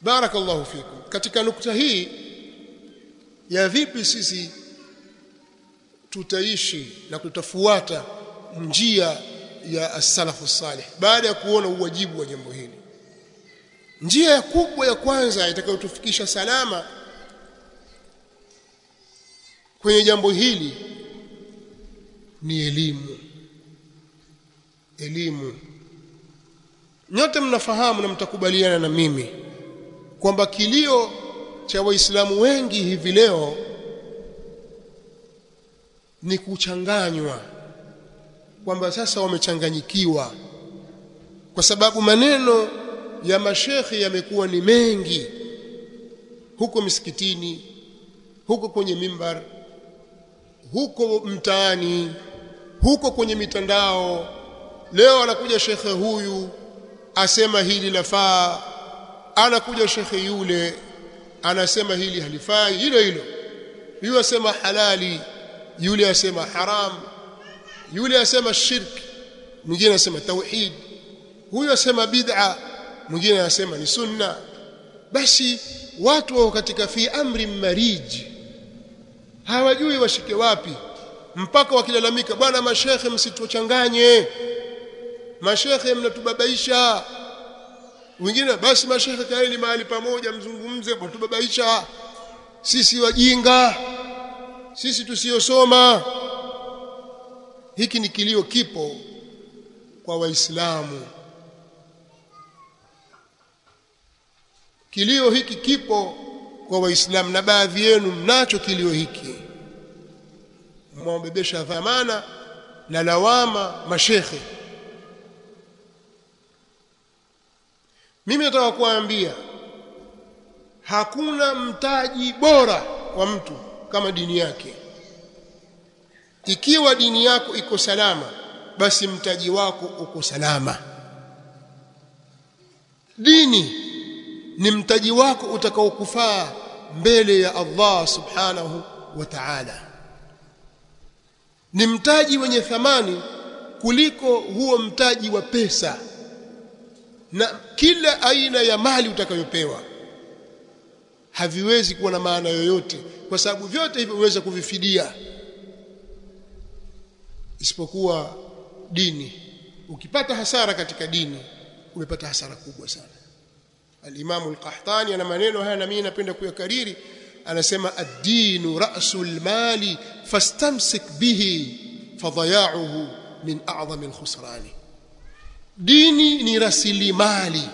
barakallahu fikum. Katika nukta hii ya vipi sisi tutaishi na kutafuata njia ya as-salafu salih baada ya kuona uwajibu wa jambo hili. Njia ya kubwa ya kwanza itakayotufikisha salama kwenye jambo hili ni elimu. Elimu. Nyote mnafahamu na mtakubaliana na mimi kwamba kilio cha waislamu wengi hivi leo ni kuchanganywa kwamba sasa wamechanganyikiwa. Kwa sababu maneno ya mashekhi yamekuwa ni mengi huko misikitini huko kwenye mimbar huko mtaani huko kwenye mitandao. Leo anakuja shekhe huyu asema hili lafaa anakuja shekhe yule anasema hili halifai hilo hilo. Yule asema halali yule asema haram yule asema shirki mwingine asema tauhid huyo asema bid'a mwingine anasema ni sunna. Basi watu wao katika fi amri mariji hawajui washike wapi mpaka wakilalamika bwana mashekhe msituchanganye mashekhe mnatubabaisha wengine basi mashekhe kaeni mahali pamoja mzungumze watubabaisha sisi wajinga sisi tusiyosoma hiki ni kilio kipo kwa waislamu. Kilio hiki kipo kwa waislamu na baadhi yenu mnacho kilio hiki. Mwambebesha dhamana na lawama mashekhe mimi nataka kuambia hakuna mtaji bora wa mtu kama dini yake. Ikiwa dini yako iko salama basi mtaji wako uko salama. Dini ni mtaji wako utakaokufaa mbele ya Allah subhanahu wa ta'ala. Ni mtaji wenye thamani kuliko huo mtaji wa pesa na kila aina ya mali utakayopewa haviwezi kuwa na maana yoyote kwa sababu vyote hivyo uweza kuvifidia isipokuwa dini. Ukipata hasara katika dini umepata hasara kubwa sana. al-Imam al-Qahtani ana maneno haya na mimi napenda kuyakariri. Anasema ad-dinu ra'sul mali fastamsik bihi fadaya'uhu min a'zami al-khusrani dini ni rasilimali.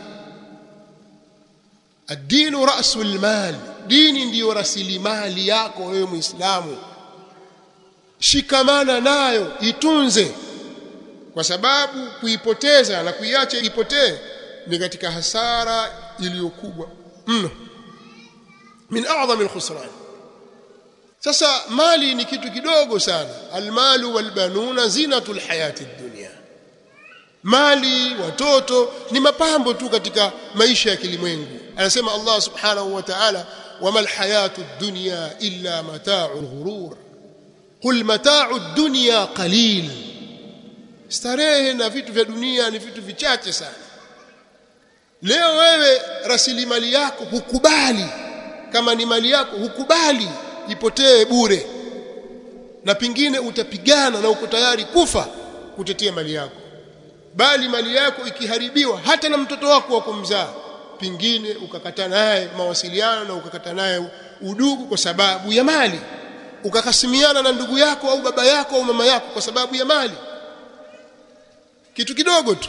Ad-dinu ra'sul mal. Dini ndiyo rasilimali yako wewe muislamu. Shikamana nayo itunze. Kwa sababu kuipoteza na kuiacha ipotee ni katika hasara iliyokubwa mno. Min a'zami al-khusran sasa mali ni kitu kidogo sana. Al-malu wal-banuna zinatul hayati dunya mali watoto ni mapambo tu katika maisha ya kilimwengu. Anasema Allah subhanahu wa ta'ala wama alhayatu ad-dunya illa mata'u ghurur. Qul mata'u ad-dunya qalil. Starehe na vitu vya dunia ni vitu vichache sana. Leo wewe rasilimali yako hukubali. Kama ni mali yako hukubali ipotee bure. Na pingine utapigana na uko tayari kufa kutetea mali yako bali mali yako ikiharibiwa hata na mtoto wako wa kumzaa pingine ukakata naye mawasiliano na ukakata naye udugu kwa sababu ya mali ukakasimiana na ndugu yako au baba yako au mama yako kwa sababu ya mali. Kitu kidogo tu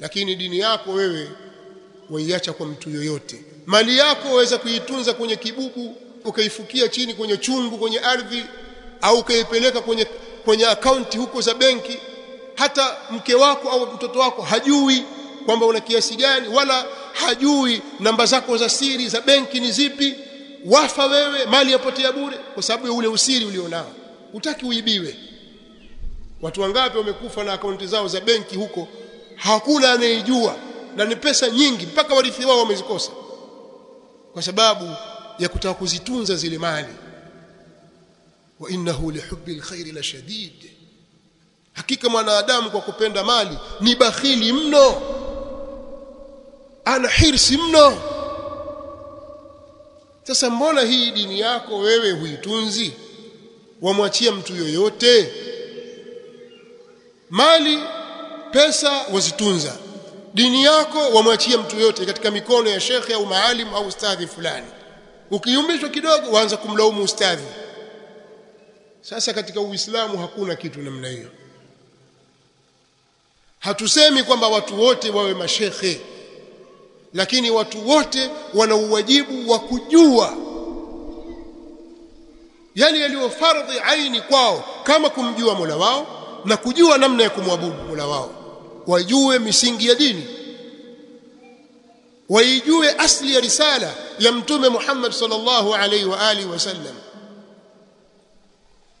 lakini dini yako wewe waiacha kwa mtu yoyote. Mali yako waweza kuitunza kwenye kibuku ukaifukia chini kwenye chungu kwenye ardhi au ukaipeleka kwenye kwenye akaunti huko za benki hata mke wako au mtoto wako hajui kwamba una kiasi gani wala hajui namba zako za siri za benki ni zipi wafa wewe mali yapotea bure kwa sababu ya ule usiri ulionao. Utaki uibiwe. Watu wangapi wamekufa na akaunti zao za benki huko hakuna anayejua na ni pesa nyingi mpaka warithi wao wamezikosa kwa sababu ya kutaka kuzitunza zile mali. Wa innahu lihubbil khairi la shadid hakika mwanadamu kwa kupenda mali ni bakhili mno. Ana hirsi mno. Sasa mbona hii dini yako wewe huitunzi? Wamwachia mtu yoyote? Mali pesa wazitunza. Dini yako wamwachia mtu yote katika mikono ya shekhe au maalim au ustadhi fulani. Ukiyumbishwa kidogo waanza kumlaumu ustadhi. Sasa katika uislamu hakuna kitu namna hiyo hatusemi kwamba watu wote wawe mashekhe lakini watu wote wana uwajibu wa kujua yale yaliyo fardhi aini kwao kama kumjua Mola wao na kujua namna ya kumwabudu Mola wao. Wajue misingi ya dini. Waijue asli ya risala ya mtume Muhammad sallallahu alaihi wa alihi wasallam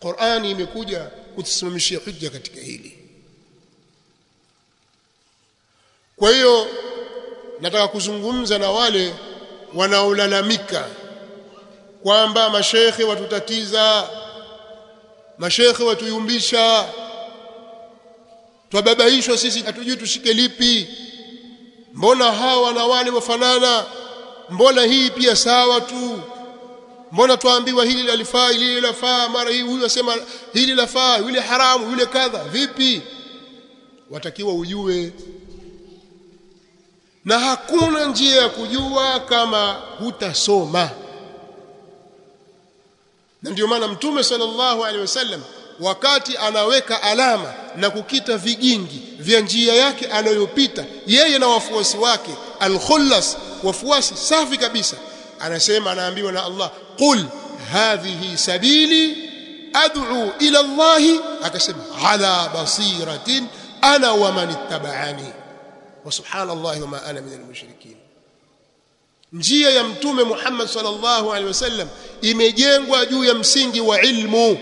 Qur'ani imekuja kutusimamishia hujja katika hili kwa hiyo nataka kuzungumza na wale wanaolalamika kwamba mashekhe watutatiza mashekhe watuyumbisha twababaishwa sisi hatujui tushike lipi. Mbona hawa na wale wafanana? Mbona hii pia sawa tu? Mbona twaambiwa hili lalifaa hili lafaa mara hii huyu asema hili lafaa yule haramu yule kadha. Vipi? Watakiwa ujue na hakuna njia ya kujua kama hutasoma. Na ndio maana mtume sallallahu alaihi wasallam wakati anaweka alama na kukita vigingi vya njia yake anayopita yeye na wafuasi wake al-khullas wafuasi safi kabisa anasema anaambiwa na Allah qul hadhihi sabili ad'u ila Allah akasema ala basiratin ana wa man ittaba'ani wa subhanallahi wa ma ana min al-mushrikin njia ya mtume Muhammad sallallahu alaihi wasallam imejengwa juu ya msingi wa ilmu.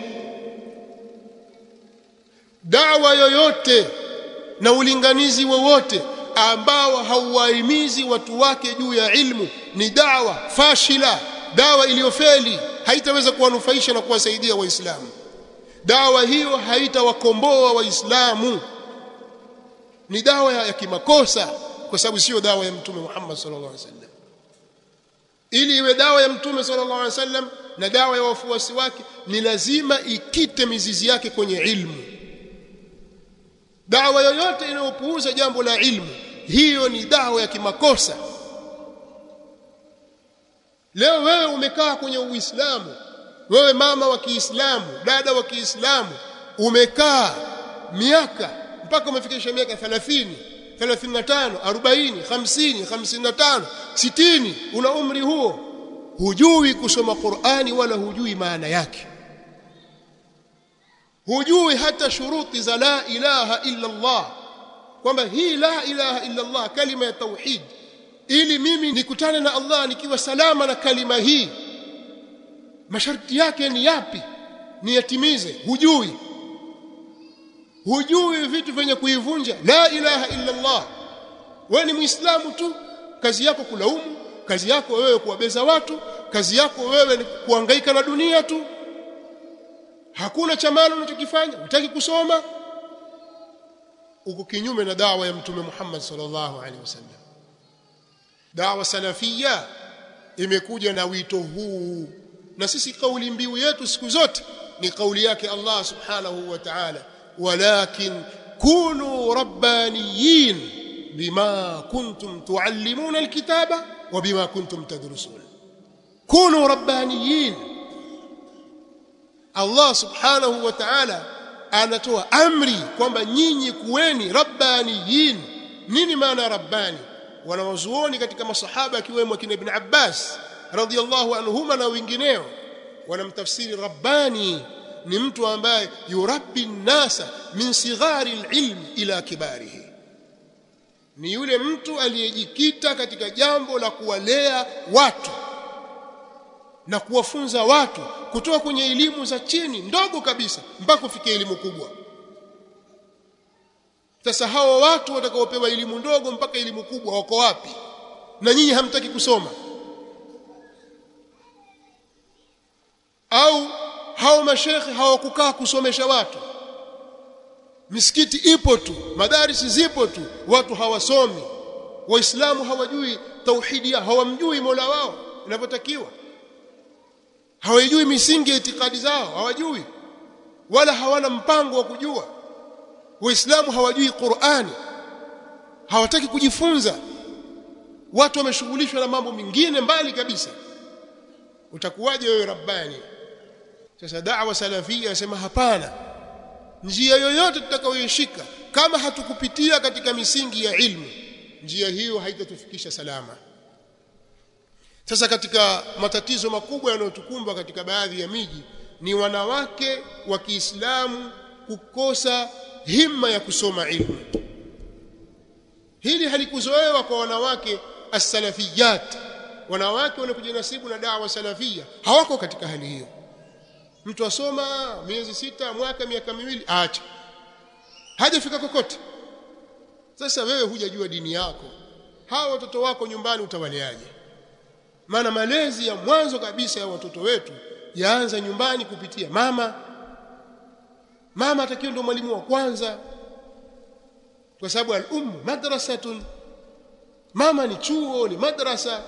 Dawa yoyote na ulinganizi wowote ambao hauwahimizi watu wake juu ya ilmu ni dawa fashila dawa iliyofeli haitaweza kuwanufaisha na kuwasaidia waislamu. Dawa hiyo haitawakomboa waislamu ni dawa ya, kimakosa kwa sababu sio dawa ya mtume Muhammad sallallahu alaihi wasallam. Ili iwe dawa ya mtume sallallahu alaihi wasallam na dawa ya wafuasi wake ni lazima ikite mizizi yake kwenye ilmu. Dawa yoyote inayopuuza jambo la ilmu hiyo ni dawa ya kimakosa. Leo wewe umekaa kwenye uislamu wewe mama wa Kiislamu dada wa Kiislamu umekaa miaka mpaka umefikisha miaka 30 35 40 50 55 60 una umri huo. Hujui kusoma Qur'ani wala hujui maana yake. Hujui hata shuruti za la ilaha illa Allah kwamba hii la ilaha illa Allah kalima ya tauhid ili mimi nikutane na Allah nikiwa salama na kalima hii. Masharti yake ni yapi? Niyatimize. Hujui hujui vitu vyenye kuivunja. La ilaha illa Allah wewe ni muislamu tu. Kazi yako kulaumu. Kazi yako wewe kuwabeza watu. Kazi yako wewe ni kuhangaika na dunia tu. Hakuna cha unachokifanya. Unataka kusoma. Uko kinyume na dawa ya mtume Muhammad sallallahu alaihi wasallam. Dawa salafia imekuja na wito huu. Na sisi kauli mbiu yetu siku zote ni kauli yake Allah subhanahu wa ta'ala walakin kunu rabbaniyin bima kuntum tuallimuna alkitaba wa bima kuntum tadrusun. Kunu rabbaniyin. Allah subhanahu wa ta'ala anatoa amri kwamba nyinyi kuweni rabbaniyin. Nini maana rabbani? Wanawazuoni katika masahaba akiwemo kina ibn Abbas radhiyallahu anhuma na wengineo wanamtafsiri rabbani ni mtu ambaye yurabbi nasa min sighari alilm ila kibarihi. Ni yule mtu aliyejikita katika jambo la kuwalea watu na kuwafunza watu kutoka kwenye elimu za chini ndogo kabisa mpaka kufikia elimu kubwa. Sasa hawa watu watakaopewa elimu ndogo mpaka elimu kubwa wako wapi? Na nyinyi hamtaki kusoma? Au hao mashekhe hawakukaa kusomesha watu. Misikiti ipo tu madarisi zipo tu watu hawasomi. Waislamu hawajui tauhidi yao hawamjui Mola wao inavyotakiwa. Hawajui misingi ya itikadi zao hawajui. Wala hawana mpango wa kujua. Waislamu hawajui Qur'ani hawataki kujifunza. Watu wameshughulishwa na mambo mengine mbali kabisa. Utakuwaje wewe rabbani sasa da'wa salafia yasema hapana. Njia yoyote tutakayoishika kama hatukupitia katika misingi ya ilmu njia hiyo haitatufikisha salama. Sasa katika matatizo makubwa yanayotukumba katika baadhi ya miji ni wanawake wa Kiislamu kukosa himma ya kusoma ilmu. Hili halikuzoewa kwa wanawake as-salafiyat wanawake wanaojinasibu na dawa salafia hawako katika hali hiyo mtu asoma miezi sita mwaka miaka miwili acha hajafika kokote. Sasa wewe hujajua dini yako. Hawa watoto wako nyumbani utawaleaje? Maana malezi ya mwanzo kabisa ya watoto wetu yaanza nyumbani kupitia mama. Mama atakiwa ndio mwalimu wa kwanza. Kwa sababu al-ummu madrasatun. Mama ni chuo ni madrasa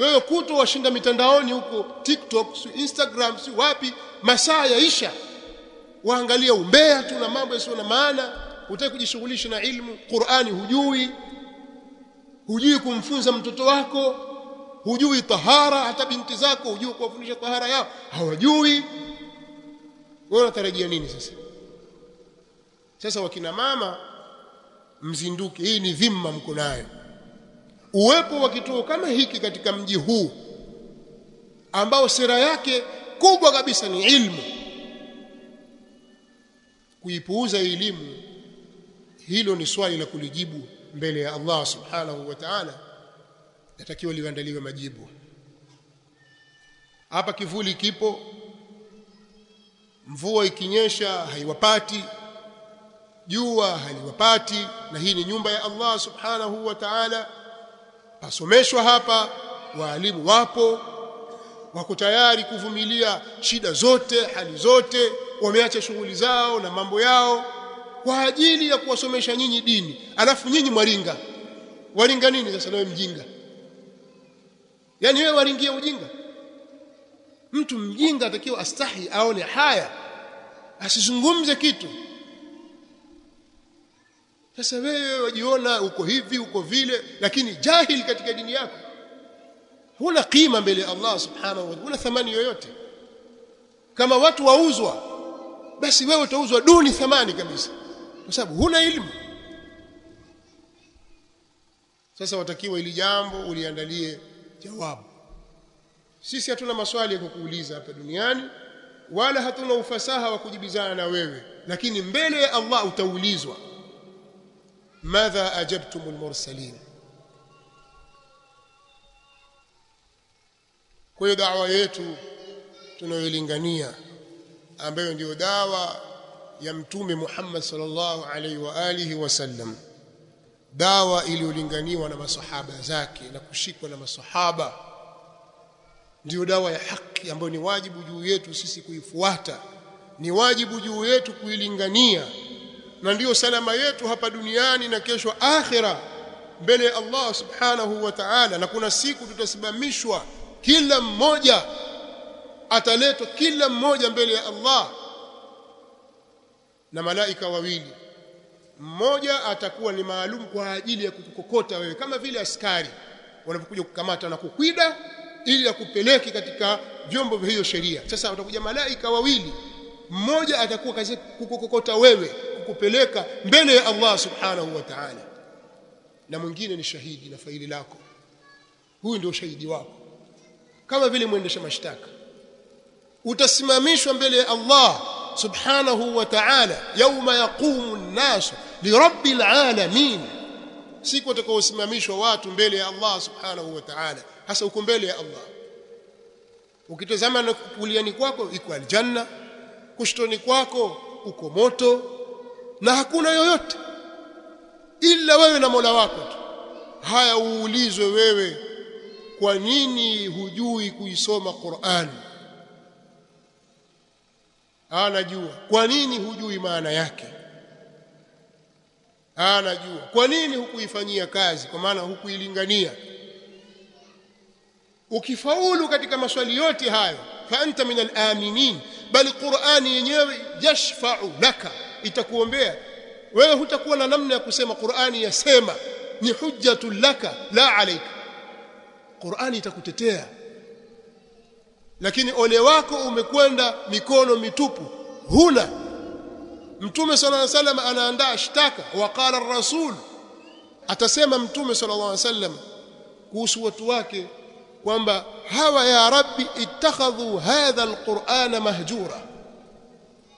wewe kuto washinda mitandaoni huko TikTok si Instagram si wapi masaa yaisha. Waangalia umbea tu na mambo yasiyo na maana. Utaki kujishughulisha na ilmu Qur'ani hujui. Hujui kumfunza mtoto wako. Hujui tahara hata binti zako hujui kuwafundisha tahara yao. Hawajui. Wewe unatarajia nini sasa? Sasa wakina mama mzinduke. Hii ni dhima mko nayo uwepo wa kituo kama hiki katika mji huu ambao sera yake kubwa kabisa ni ilmu. Kuipuuza elimu hilo ni swali la kulijibu mbele ya Allah subhanahu wa ta'ala. Natakiwa liandaliwe majibu. Hapa kivuli kipo mvua ikinyesha haiwapati jua haliwapati na hii ni nyumba ya Allah subhanahu wa ta'ala pasomeshwa hapa waalimu wapo wako tayari kuvumilia shida zote hali zote wameacha shughuli zao na mambo yao kwa ajili ya kuwasomesha nyinyi dini. Alafu nyinyi mwaringa waringa nini sasa nawe mjinga? Yani wewe waringia ujinga? Mtu mjinga atakiwa astahi aone haya asizungumze kitu sasa wewe wajiona uko hivi uko vile lakini jahil katika dini yako. Huna kima mbele ya Allah subhanahu wa ta'ala thamani yoyote. Kama watu wauzwa basi wewe utauzwa duni thamani kabisa kwa sababu huna elimu sasa watakiwa ili jambo uliandalie jawabu. Sisi hatuna maswali ya kukuuliza hapa duniani wala hatuna ufasaha wa kujibizana na wewe lakini mbele ya Allah utaulizwa madha ajabtumul mursalin kwa hiyo dawa yetu tunayoilingania ambayo ndiyo dawa ya mtume Muhammad sallallahu alaihi wa alihi wasallam dawa iliyolinganiwa na masahaba zake na kushikwa na masahaba. Ndiyo dawa ya haki ambayo ni wajibu juu yetu sisi kuifuata. Ni wajibu juu yetu kuilingania na ndiyo salama yetu hapa duniani na kesho akhira mbele ya Allah subhanahu wa ta'ala. Na kuna siku tutasimamishwa kila mmoja ataletwa kila mmoja mbele ya Allah na malaika wawili. Mmoja atakuwa ni maalum kwa ajili ya kukukokota wewe kama vile askari wanapokuja kukamata na kukwida ili akupeleke katika vyombo vya hiyo sheria. Sasa watakuja malaika wawili mmoja atakuwa kazi kukukokota wewe kukupeleka mbele ya Allah subhanahu wa ta'ala. Na mwingine ni shahidi na faili lako. Huyu ndio shahidi wako. Kama vile mwendesha mashtaka. Utasimamishwa mbele ya Allah subhanahu wa ta'ala. Yauma yaqumu an-nas lirabbil alamin. Siku watakaosimamishwa watu mbele ya Allah subhanahu wa ta'ala. Hasa uko mbele ya Allah. Ukitazama kuliani kwako iko aljanna. Kushtoni kwako uko moto na hakuna yoyote. Ila wewe na Mola wako tu. Haya uulizwe wewe kwa nini hujui kuisoma Qur'an? Anajua. Kwa nini hujui maana yake? Anajua. Kwa nini hukuifanyia kazi? Kwa maana hukuilingania. Ukifaulu katika maswali yote hayo fa anta min al-aminin bali Qur'ani yenyewe yashfa'u laka itakuombea. Wewe hutakuwa na namna ya kusema Qur'ani yasema ni hujjatul laka la alayka Qur'ani itakutetea. Lakini ole wako umekwenda mikono mitupu huna. Mtume sallallahu alaihi wasallam anaandaa shtaka waqala ar-rasul. Atasema Mtume sallallahu alaihi wasallam kuhusu watu wake kwamba hawa ya rabbi ittakhadhu hadha alqur'ana mahjura.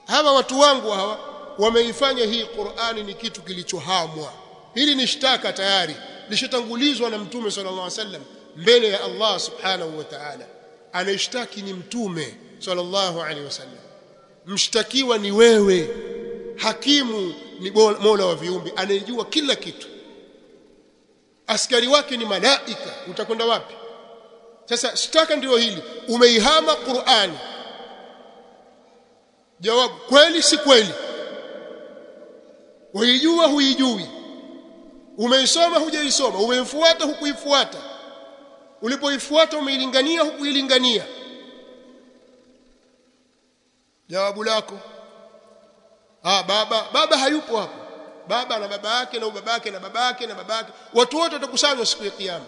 Hawa watu wangu hawa wameifanya hii Qur'ani ni kitu kilichohamwa. Hili ni shtaka tayari lishatangulizwa na mtume sallallahu alaihi wasallam mbele ya Allah subhanahu wa ta'ala. Anaishtaki ni mtume sallallahu alaihi wasallam. Mshtakiwa ni wewe hakimu ni mola wa viumbe anayejua kila kitu. Askari wake ni malaika utakwenda wapi? Sasa shtaka ndio hili umeihama Qur'ani. Jawabu kweli si kweli waijua huijui. Umeisoma hujaisoma. Umeifuata hukuifuata. Ulipoifuata umeilingania hukuilingania. Jawabu lako. Ah baba baba hayupo hapo. Baba na baba yake na baba yake na baba yake na baba yake. Watu wote watakusanywa siku ya kiyama.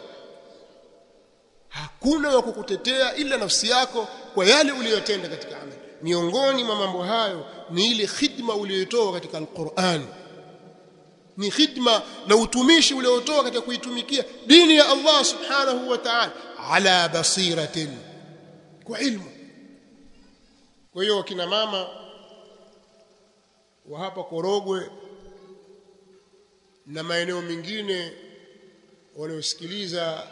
Hakuna wa kukutetea ila nafsi yako kwa yale uliyotenda katika amali miongoni mwa mambo hayo ni ile khidma uliyotoa katika Al-Qur'an ni khidma na utumishi uliotoa katika kuitumikia dini ya Allah subhanahu wa ta'ala ala basiratin kwa ilmu. Kwa hiyo kina mama wa hapa Korogwe na maeneo mengine waliosikiliza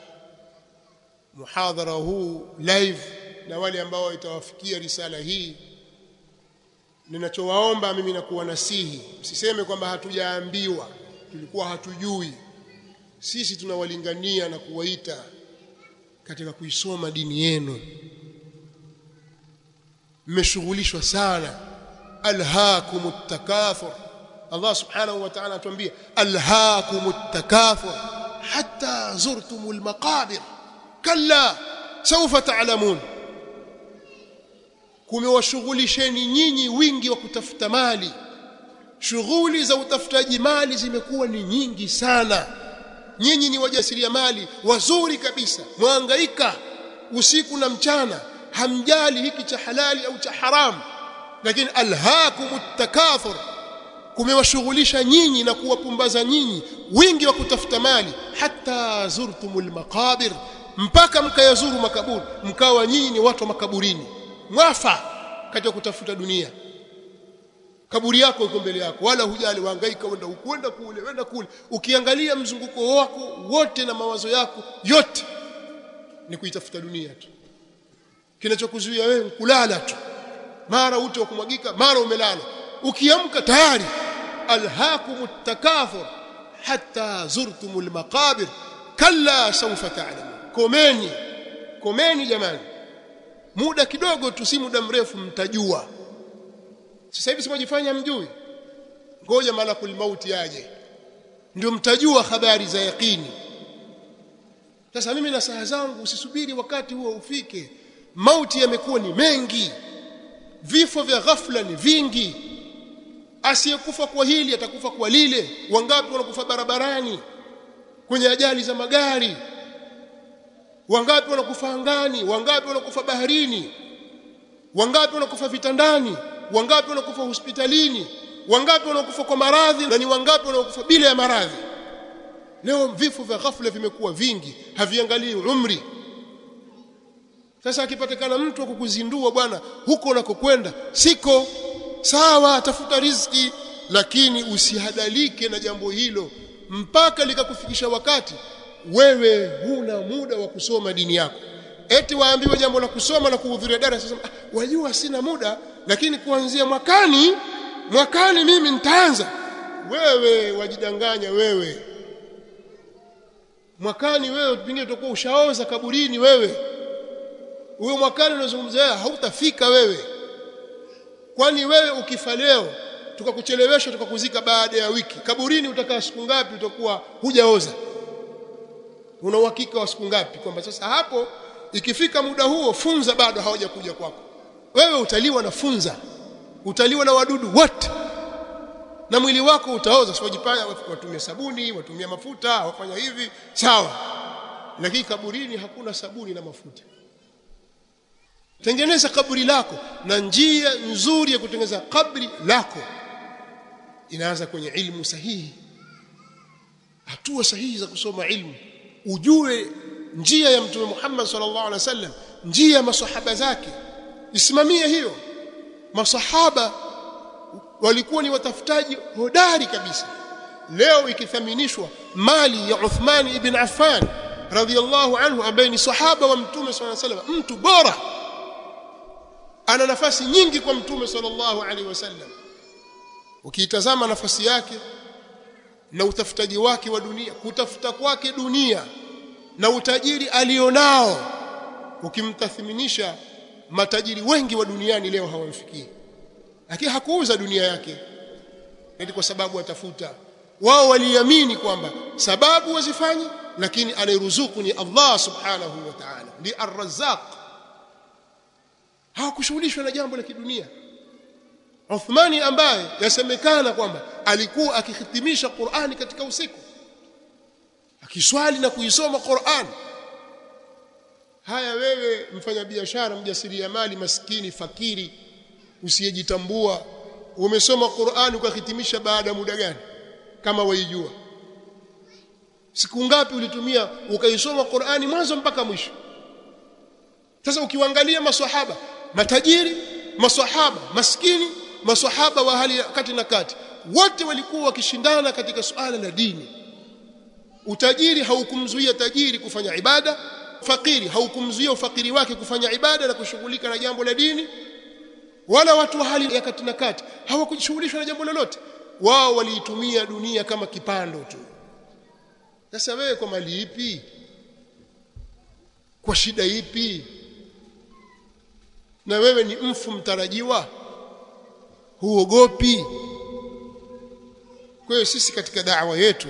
muhadhara huu live na wale ambao itawafikia risala hii ninachowaomba mimi na kuwa nasihi msiseme kwamba hatujaambiwa tulikuwa hatujui. Sisi tunawalingania na kuwaita katika kuisoma dini yenu. Mmeshughulishwa sana. Alhaakum takathur Allah subhanahu wa ta'ala atuambia alhaakum takathur hatta zurtum almaqabir. Kalla sawfa ta'lamun. Kumewashughulisheni nyinyi wingi wa kutafuta mali shughuli za utafutaji mali zimekuwa ni nyingi sana. Nyinyi ni wajasiria mali wazuri kabisa mwangaika. Usiku na mchana hamjali hiki cha halali au cha haramu lakini alhaakum takathur kumewashughulisha nyinyi na kuwapumbaza nyinyi wingi wa kutafuta mali hata zurtumul maqabir mpaka mkayazuru makaburi mkawa nyinyi ni watu wa makaburini. Mwafa katika kutafuta dunia kaburi yako iko mbele yako wala hujali wahangaika wenda ukwenda kule wenda kule. Ukiangalia mzunguko wako wote na mawazo yako yote ni kuitafuta dunia tu. Kinachokuzuia wewe kulala tu. Mara ute wa kumwagika mara umelala. Ukiamka tayari alhakum takathur hatta zurtumul maqabir kalla sawfa ta'lamun. Komeni komeni jamani. Muda kidogo tu si muda mrefu mtajua sasa hivi simojifanya mjui ngoja malakul mauti aje. Ndio mtajua habari za yaqini. Sasa mimi na saha zangu usisubiri wakati huo ufike. Mauti yamekuwa ni mengi. Vifo vya ghafla ni vingi. Asiyekufa kwa hili atakufa kwa lile. Wangapi wanakufa barabarani? Kwenye ajali za magari. Wangapi wanakufa angani? Wangapi wanakufa baharini? Wangapi wanakufa vitandani wangapi wanakufa hospitalini? Wangapi wanakufa kwa maradhi? Na ni wangapi wanakufa bila ya maradhi? Leo vifo vya ghafla vimekuwa vingi haviangalii umri. Sasa akipatikana mtu akukuzindua bwana huko unakokwenda siko. Sawa tafuta riziki lakini usihadalike na jambo hilo mpaka likakufikisha wakati wewe huna muda wa kusoma dini yako. Eti waambiwe jambo la kusoma na kuhudhuria darasa sasa ah, wajua sina muda lakini kuanzia mwakani mwakani mimi nitaanza. Wewe wajidanganya wewe. Mwakani wewe pengine utakuwa ushaoza kaburini wewe. Huyo mwakani unazungumzia hautafika wewe. Kwani wewe ukifa leo tukakuchelewesha tukakuzika baada ya wiki. Kaburini utakaa siku ngapi utakuwa hujaoza? Una uhakika wa siku ngapi kwamba sasa hapo ikifika muda huo funza bado hawajakuja kwako wewe utaliwa na funza. Utaliwa na wadudu wote. Na mwili wako utaoza. Usijipanya watumia sabuni watumia mafuta wafanya hivi. Sawa. Lakini kaburini hakuna sabuni na mafuta. Tengeneza kaburi lako na njia nzuri ya kutengeneza kaburi lako. Inaanza kwenye ilmu sahihi. Hatua sahihi za kusoma ilmu. Ujue njia ya mtume Muhammad sallallahu alaihi wasallam njia ya masahaba zake isimamie hiyo. Masahaba walikuwa ni watafutaji hodari kabisa. Leo ikithaminishwa mali ya Uthman ibn Affan radhiyallahu anhu ambaye ni sahaba wa mtume sallallahu alaihi wasallam mtu bora ana nafasi nyingi kwa mtume sallallahu alaihi wasallam. Ukiitazama nafasi yake na utafutaji wake wa dunia kutafuta kwake dunia na utajiri alionao ukimtathiminisha matajiri wengi wa duniani leo hawamfikii. Lakini hakuuza dunia yake. Eti kwa sababu atafuta. Wao waliamini kwamba sababu wazifanye lakini anayeruzuku ni Allah subhanahu wa ta'ala. Ndi arrazzaq. Hawakushughulishwa na jambo la kidunia. Uthmani ambaye yasemekana kwamba alikuwa akihitimisha Qur'ani katika usiku. Akiswali na kuisoma Qur'an haya wewe mfanyabiashara mjasiriamali maskini fakiri usiyejitambua umesoma Qur'ani ukahitimisha baada muda gani? Kama waijua. Siku ngapi ulitumia ukaisoma Qur'ani mwanzo mpaka mwisho? Sasa ukiangalia maswahaba matajiri maswahaba maskini maswahaba wa hali kati na kati wote walikuwa wakishindana katika suala la dini. Utajiri haukumzuia tajiri kufanya ibada fakiri haukumzuia ufakiri wake kufanya ibada na kushughulika na jambo la dini wala watu wa hali ya kati na kati hawakujishughulishwa na jambo lolote. Wao waliitumia dunia kama kipando tu. Sasa wewe kwa mali ipi? Kwa shida ipi? Na wewe ni mfu mtarajiwa? Huogopi? Kwa hiyo sisi katika da'wa yetu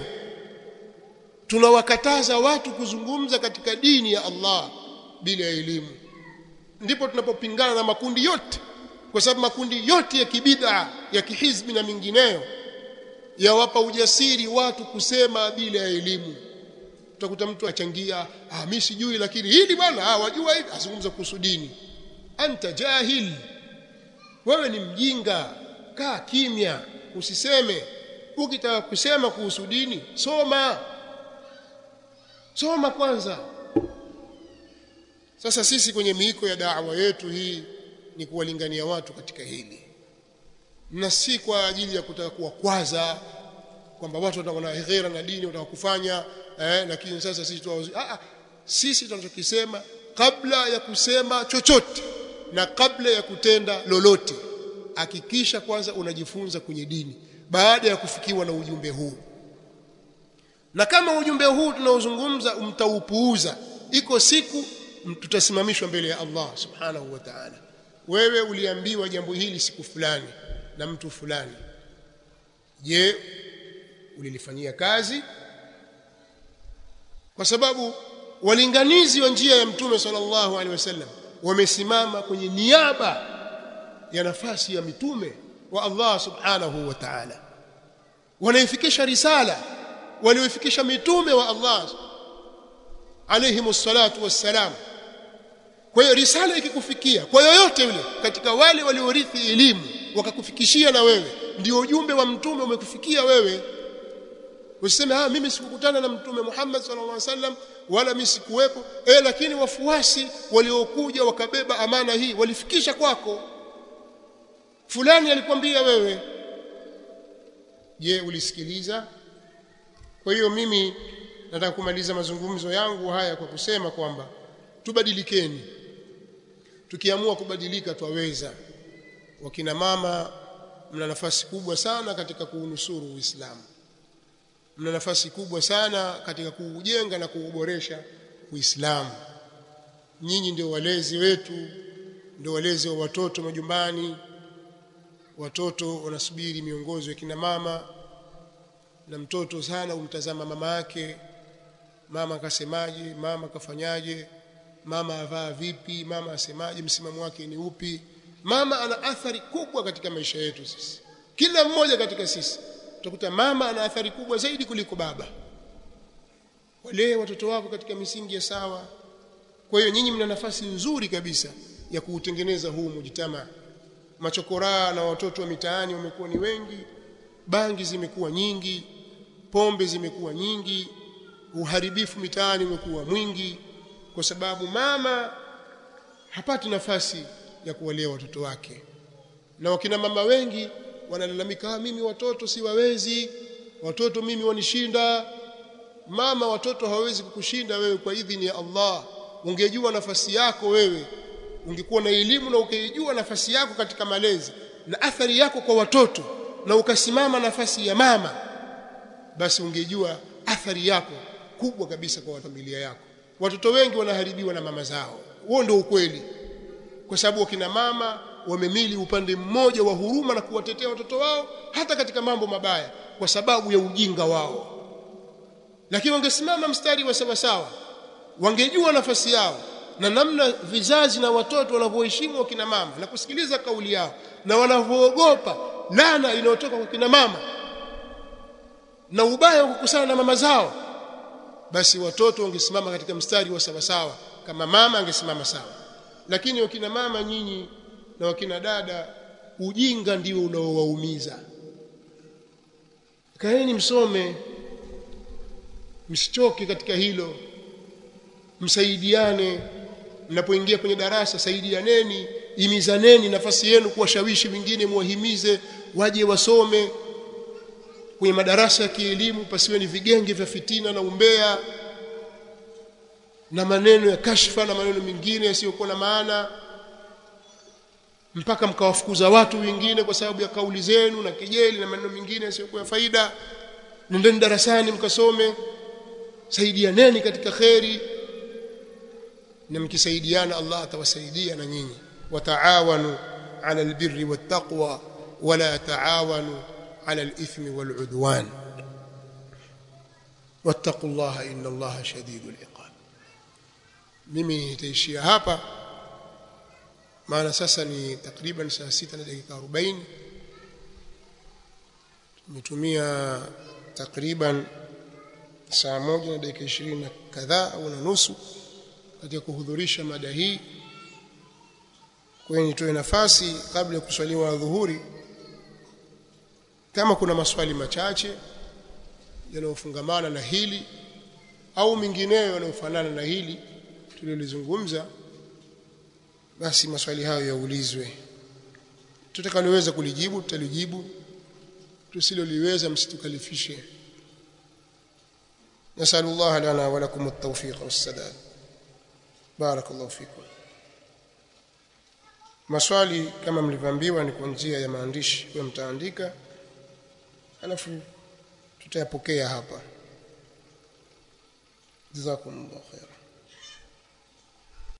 tunawakataza watu kuzungumza katika dini ya Allah bila elimu. Ndipo tunapopingana na makundi yote kwa sababu makundi yote ya kibid'a ya kihizbi na mingineyo yawapa ujasiri watu kusema bila elimu. Utakuta mtu achangia ah mimi sijui lakini hili bwana ah wajua hivi azungumza kuhusu dini. Anta jahil wewe ni mjinga kaa kimya usiseme. Ukitaka kusema kuhusu dini soma soma kwanza. Sasa sisi kwenye miiko ya da'wa yetu hii ni kuwalingania watu katika hili. Na si kwa ajili ya kutaka kuwakwaza kwamba watu watakuwa ghera na dini wataka kufanya eh, lakini sasa sisi tu ah, sisi tunachokisema kabla ya kusema chochote na kabla ya kutenda lolote hakikisha kwanza unajifunza kwenye dini baada ya kufikiwa na ujumbe huu na kama ujumbe huu tunaozungumza mtaupuuza iko siku tutasimamishwa mbele ya Allah subhanahu wa ta'ala. Wewe uliambiwa jambo hili siku fulani na mtu fulani. Je ulilifanyia kazi? Kwa sababu walinganizi wa njia ya mtume sallallahu alaihi wasallam wamesimama kwenye niaba ya nafasi ya mitume wa Allah subhanahu wa ta'ala. Wanaifikisha risala walioifikisha mitume wa Allah alayhi salatu wassalam. Kwa hiyo risala ikikufikia kwa yoyote yule katika wale waliorithi elimu wakakufikishia na wewe ndio ujumbe wa mtume umekufikia wewe. Usiseme ah mimi sikukutana na mtume Muhammad sallallahu alaihi wasallam wala mimi sikuwepo. Eh lakini wafuasi waliokuja wakabeba amana hii walifikisha kwako. Fulani alikwambia wewe je ulisikiliza kwa hiyo mimi nataka kumaliza mazungumzo yangu haya kwa kusema kwamba tubadilikeni. Tukiamua kubadilika twaweza. Wakina mama mna nafasi kubwa sana katika kuunusuru Uislamu. Mna nafasi kubwa sana katika kuujenga na kuuboresha Uislamu. Nyinyi ndio walezi wetu ndio walezi wa watoto majumbani. Watoto wanasubiri miongozo ya kina mama na mtoto sana umtazama mama yake. Mama akasemaje? Mama kafanyaje? Mama avaa vipi? Mama asemaje? Msimamo wake ni upi? Mama ana athari kubwa katika maisha yetu sisi. Kila mmoja katika sisi. Utakuta mama ana athari kubwa zaidi kuliko baba. Walee watoto wako katika misingi ya sawa. Kwa hiyo nyinyi mna nafasi nzuri kabisa ya kuutengeneza huu mujitama machokoraa na watoto wa mitaani wamekuwa ni wengi. Bangi zimekuwa nyingi pombe zimekuwa nyingi uharibifu mitaani umekuwa mwingi kwa sababu mama hapati nafasi ya kuwalea watoto wake. Na wakina mama wengi wanalalamika mimi watoto siwawezi watoto mimi wanishinda. Mama watoto hawawezi kukushinda wewe kwa idhini ya Allah. Ungejua nafasi yako wewe ungekuwa na elimu na ukaijua nafasi yako katika malezi na athari yako kwa watoto na ukasimama nafasi ya mama basi ungejua athari yako kubwa kabisa kwa familia yako. Watoto wengi wanaharibiwa na mama zao. Huo ndio ukweli. Kwa sababu wakina mama wamemili upande mmoja wa huruma na kuwatetea watoto wao hata katika mambo mabaya kwa sababu ya ujinga wao. Lakini wangesimama mstari wa sawasawa sawa wangejua nafasi yao na namna vizazi na watoto wanavyoheshimu wakina mama na kusikiliza kauli yao na wanavyoogopa lana inayotoka kwa kina mama na ubaya kukusana na mama zao basi watoto wangesimama katika mstari wa sawasawa sawa kama mama angesimama sawa. Lakini wakina mama nyinyi na wakina dada ujinga ndio unaowaumiza. Kaeni msome msichoke katika hilo msaidiane. Mnapoingia kwenye darasa saidianeni imizaneni nafasi yenu kuwashawishi wengine muwahimize waje wasome kwenye madarasa ya kielimu pasiwe ni vigenge vya fitina na umbea na maneno ya kashfa na maneno mengine yasiyokuwa na maana mpaka mkawafukuza watu wengine kwa sababu ya kauli zenu na kejeli na maneno mengine yasiyokuwa ya faida. Nendeni darasani mkasome saidianeni katika kheri na mkisaidiana Allah atawasaidia na nyinyi. Wataawanu ala albirri wattaqwa wala taawanu ala والعدوان. واتقوا الله إن الله شديد العقاب. mimi nitaishia hapa maana sasa ni takriban saa sita na dakika 40 tumetumia takriban saa moja na dakika ishirini na kadhaa au na nusu katika kuhudhurisha mada hii kwenye nitoe nafasi kabla ya kuswaliwa dhuhuri kama kuna maswali machache yanayofungamana na hili au mengineyo yanayofanana na hili tulilozungumza basi maswali hayo yaulizwe tutakaloweza kulijibu tutalijibu tusiloliweza msitukalifishe نسأل الله لنا ولكم التوفيق والسداد بارك الله فيكم maswali kama mlivyoambiwa ni kwa njia ya maandishi kwa mtaandika alafu tutayapokea hapa. Jazakumullahu khairan